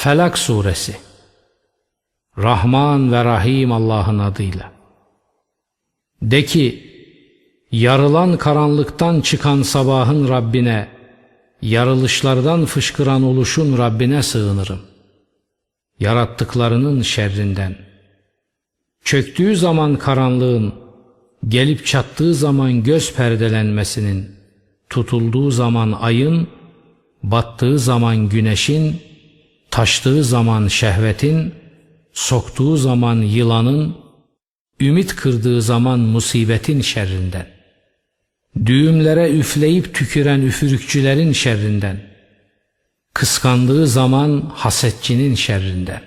Felak Suresi Rahman ve Rahim Allah'ın adıyla. De ki, yarılan karanlıktan çıkan sabahın Rabbine, yarılışlardan fışkıran oluşun Rabbine sığınırım. Yarattıklarının şerrinden. Çöktüğü zaman karanlığın, gelip çattığı zaman göz perdelenmesinin, tutulduğu zaman ayın, battığı zaman güneşin, taştığı zaman şehvetin, soktuğu zaman yılanın, ümit kırdığı zaman musibetin şerrinden, düğümlere üfleyip tüküren üfürükçülerin şerrinden, kıskandığı zaman hasetçinin şerrinden,